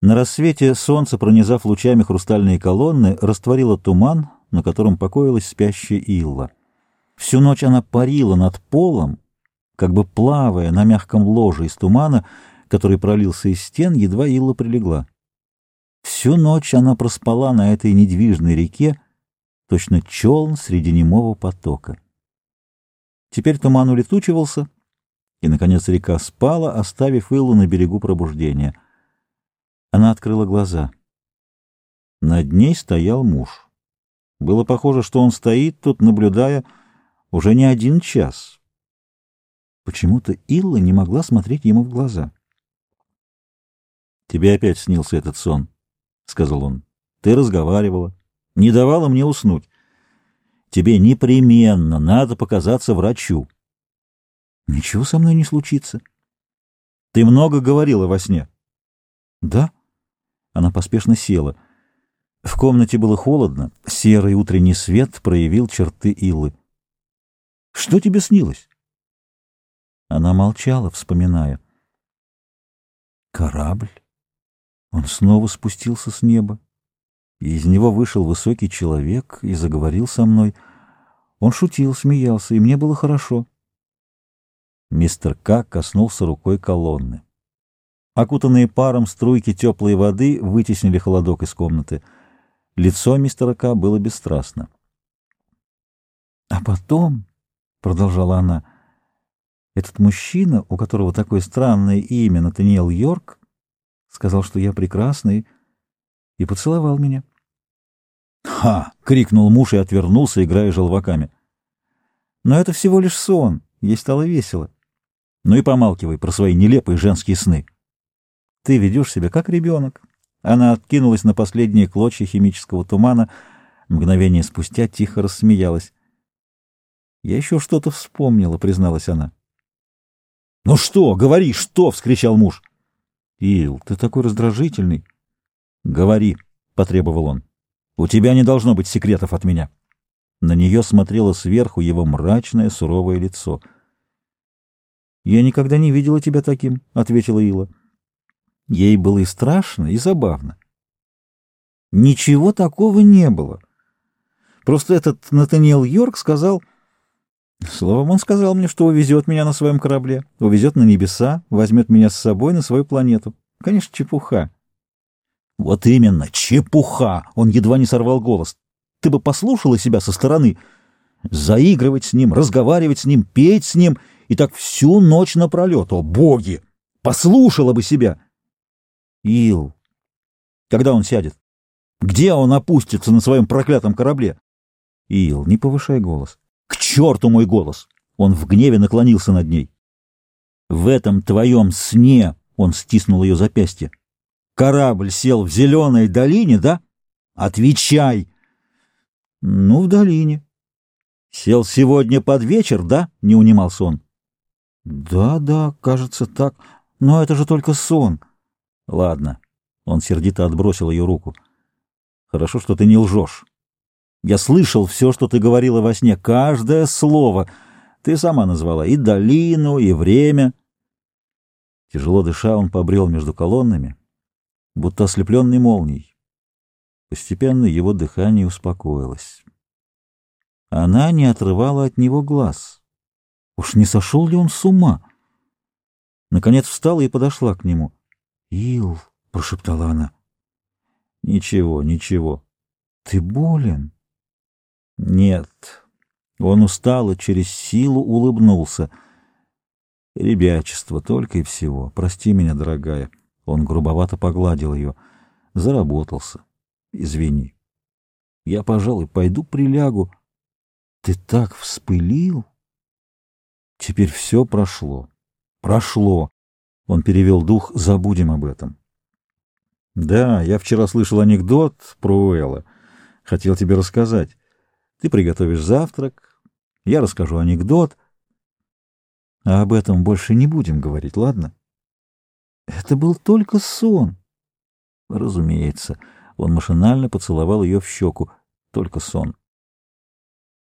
На рассвете солнце, пронизав лучами хрустальные колонны, растворило туман, на котором покоилась спящая Илла. Всю ночь она парила над полом, как бы плавая на мягком ложе из тумана, который пролился из стен, едва Илла прилегла. Всю ночь она проспала на этой недвижной реке, точно челн среди немого потока. Теперь туман улетучивался, и, наконец, река спала, оставив Иллу на берегу пробуждения. Она открыла глаза. Над ней стоял муж. Было похоже, что он стоит тут, наблюдая уже не один час. Почему-то Илла не могла смотреть ему в глаза. «Тебе опять снился этот сон», — сказал он. «Ты разговаривала, не давала мне уснуть. Тебе непременно надо показаться врачу». «Ничего со мной не случится». «Ты много говорила во сне?» «Да». Она поспешно села. В комнате было холодно, серый утренний свет проявил черты Илы. «Что тебе снилось?» Она молчала, вспоминая. «Корабль?» Он снова спустился с неба, и из него вышел высокий человек и заговорил со мной. Он шутил, смеялся, и мне было хорошо. Мистер К. коснулся рукой колонны. Окутанные паром струйки теплой воды вытеснили холодок из комнаты. Лицо мистера К. было бесстрастно. — А потом, — продолжала она, — этот мужчина, у которого такое странное имя, Натаниэл Йорк, сказал, что я прекрасный, и поцеловал меня. «Ха!» — крикнул муж и отвернулся, играя желваками. «Но это всего лишь сон, ей стало весело. Ну и помалкивай про свои нелепые женские сны. Ты ведешь себя как ребенок». Она откинулась на последние клочья химического тумана, мгновение спустя тихо рассмеялась. «Я еще что-то вспомнила», — призналась она. «Ну что, говори, что!» — вскричал муж. «Ил, ты такой раздражительный!» «Говори!» — потребовал он. «У тебя не должно быть секретов от меня!» На нее смотрело сверху его мрачное, суровое лицо. «Я никогда не видела тебя таким», — ответила Ила. Ей было и страшно, и забавно. «Ничего такого не было. Просто этот Натаниэл Йорк сказал...» Словом, он сказал мне, что увезет меня на своем корабле, увезет на небеса, возьмет меня с собой на свою планету. Конечно, чепуха. Вот именно, чепуха! Он едва не сорвал голос. Ты бы послушала себя со стороны. Заигрывать с ним, разговаривать с ним, петь с ним, и так всю ночь напролет. О, боги! Послушала бы себя! Ил, когда он сядет? Где он опустится на своем проклятом корабле? Ил, не повышай голос. К черту мой голос! Он в гневе наклонился над ней. В этом твоем сне он стиснул ее запястье. Корабль сел в зеленой долине, да? Отвечай! Ну, в долине. Сел сегодня под вечер, да? Не унимался он. Да, да, кажется так. Но это же только сон. Ладно. Он сердито отбросил ее руку. Хорошо, что ты не лжешь. Я слышал все, что ты говорила во сне, каждое слово. Ты сама назвала и долину, и время. Тяжело дыша, он побрел между колоннами, будто ослепленный молнией. Постепенно его дыхание успокоилось. Она не отрывала от него глаз. Уж не сошел ли он с ума? Наконец встала и подошла к нему. — Ил, — прошептала она. — Ничего, ничего. — Ты болен? — нет. Он устал и через силу улыбнулся. Ребячество только и всего. Прости меня, дорогая. Он грубовато погладил ее. Заработался. Извини. Я, пожалуй, пойду прилягу. Ты так вспылил? Теперь все прошло. Прошло. Он перевел дух. Забудем об этом. Да, я вчера слышал анекдот про Уэлла. Хотел тебе рассказать. Ты приготовишь завтрак, я расскажу анекдот. А об этом больше не будем говорить, ладно? Это был только сон. Разумеется, он машинально поцеловал ее в щеку. Только сон.